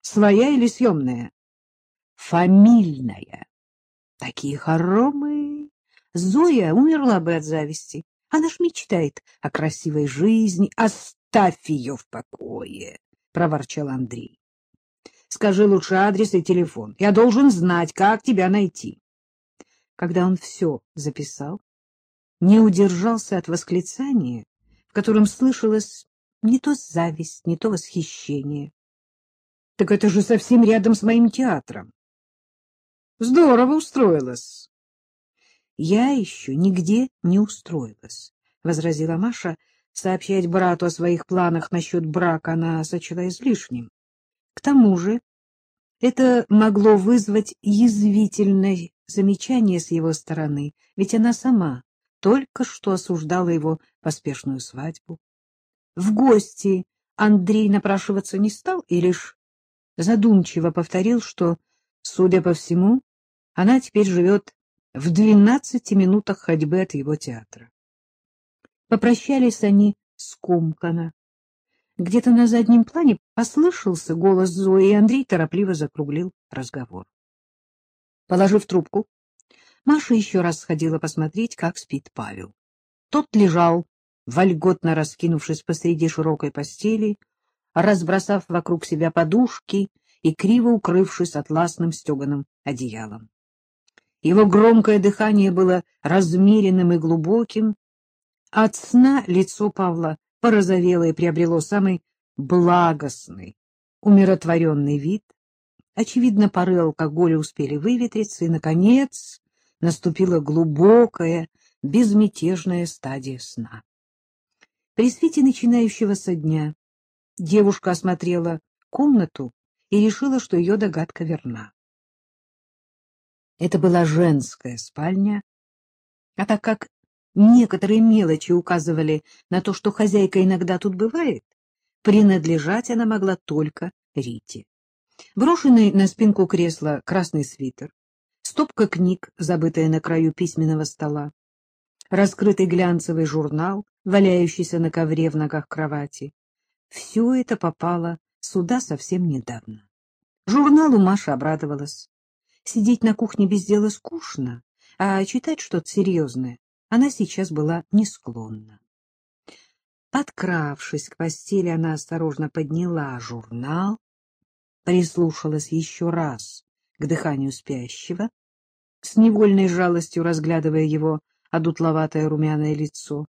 Своя или съемная? Фамильная. Такие хоромы. Зоя умерла бы от зависти. Она ж мечтает о красивой жизни. Оставь ее в покое, — проворчал Андрей. Скажи лучше адрес и телефон. Я должен знать, как тебя найти. Когда он все записал, не удержался от восклицания, в котором слышалось не то зависть, не то восхищение. — Так это же совсем рядом с моим театром. — Здорово устроилась. — Я еще нигде не устроилась, — возразила Маша. Сообщать брату о своих планах насчет брака она сочла излишним. К тому же это могло вызвать язвительное замечание с его стороны, ведь она сама только что осуждала его поспешную свадьбу. В гости Андрей напрашиваться не стал и лишь задумчиво повторил, что, судя по всему, она теперь живет в двенадцати минутах ходьбы от его театра. Попрощались они скомканно. Где-то на заднем плане послышался голос Зои, и Андрей торопливо закруглил разговор. Положив трубку, Маша еще раз сходила посмотреть, как спит Павел. Тот лежал, вольготно раскинувшись посреди широкой постели, разбросав вокруг себя подушки и криво укрывшись атласным стеганым одеялом. Его громкое дыхание было размеренным и глубоким. От сна лицо Павла порозовело и приобрело самый благостный, умиротворенный вид. Очевидно, пары алкоголя успели выветриться, и, наконец, наступила глубокая, безмятежная стадия сна. При свете начинающегося дня девушка осмотрела комнату и решила, что ее догадка верна. Это была женская спальня, а так как некоторые мелочи указывали на то, что хозяйка иногда тут бывает, принадлежать она могла только Рите. Брошенный на спинку кресла красный свитер, стопка книг, забытая на краю письменного стола, раскрытый глянцевый журнал, валяющийся на ковре в ногах кровати. Все это попало сюда совсем недавно. Журналу Маша обрадовалась. Сидеть на кухне без дела скучно, а читать что-то серьезное она сейчас была не склонна. Подкравшись к постели, она осторожно подняла журнал, прислушалась еще раз к дыханию спящего, с невольной жалостью разглядывая его одутловатое румяное лицо.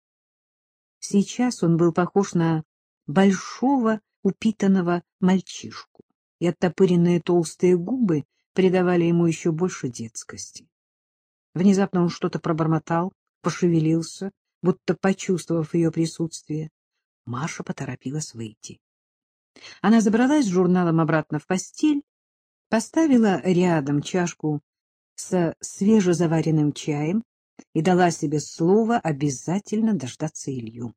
Сейчас он был похож на большого упитанного мальчишку, и оттопыренные толстые губы придавали ему еще больше детскости. Внезапно он что-то пробормотал, пошевелился, будто почувствовав ее присутствие. Маша поторопилась выйти. Она забралась с журналом обратно в постель, поставила рядом чашку со свежезаваренным чаем и дала себе слово обязательно дождаться Илью.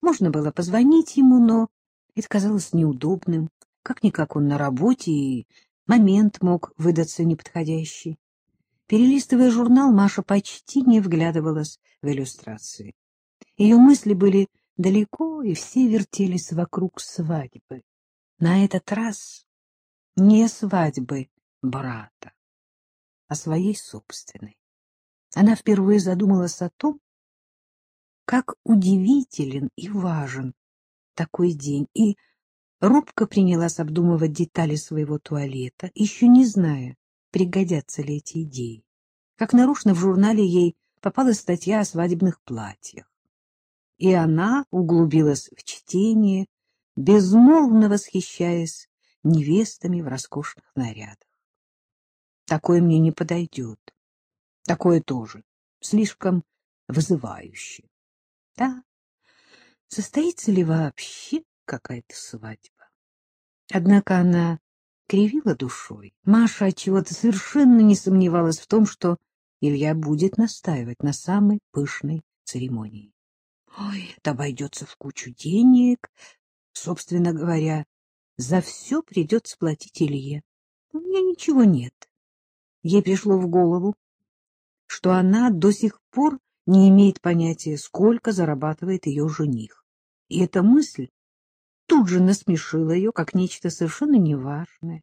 Можно было позвонить ему, но это казалось неудобным. Как-никак он на работе, и момент мог выдаться неподходящий. Перелистывая журнал, Маша почти не вглядывалась в иллюстрации. Ее мысли были далеко, и все вертелись вокруг свадьбы. На этот раз не свадьбы брата, а своей собственной. Она впервые задумалась о том, как удивителен и важен такой день, и робко принялась обдумывать детали своего туалета, еще не зная, пригодятся ли эти идеи. Как нарочно в журнале ей попалась статья о свадебных платьях. И она углубилась в чтение, безмолвно восхищаясь невестами в роскошных нарядах. Такое мне не подойдет. Такое тоже. Слишком вызывающе. Да, состоится ли вообще какая-то свадьба? Однако она кривила душой. Маша отчего-то совершенно не сомневалась в том, что Илья будет настаивать на самой пышной церемонии. Ой, это обойдется в кучу денег. Собственно говоря, за все придется платить Илье. У меня ничего нет. Ей пришло в голову, что она до сих пор не имеет понятия, сколько зарабатывает ее жених. И эта мысль тут же насмешил ее, как нечто совершенно неважное.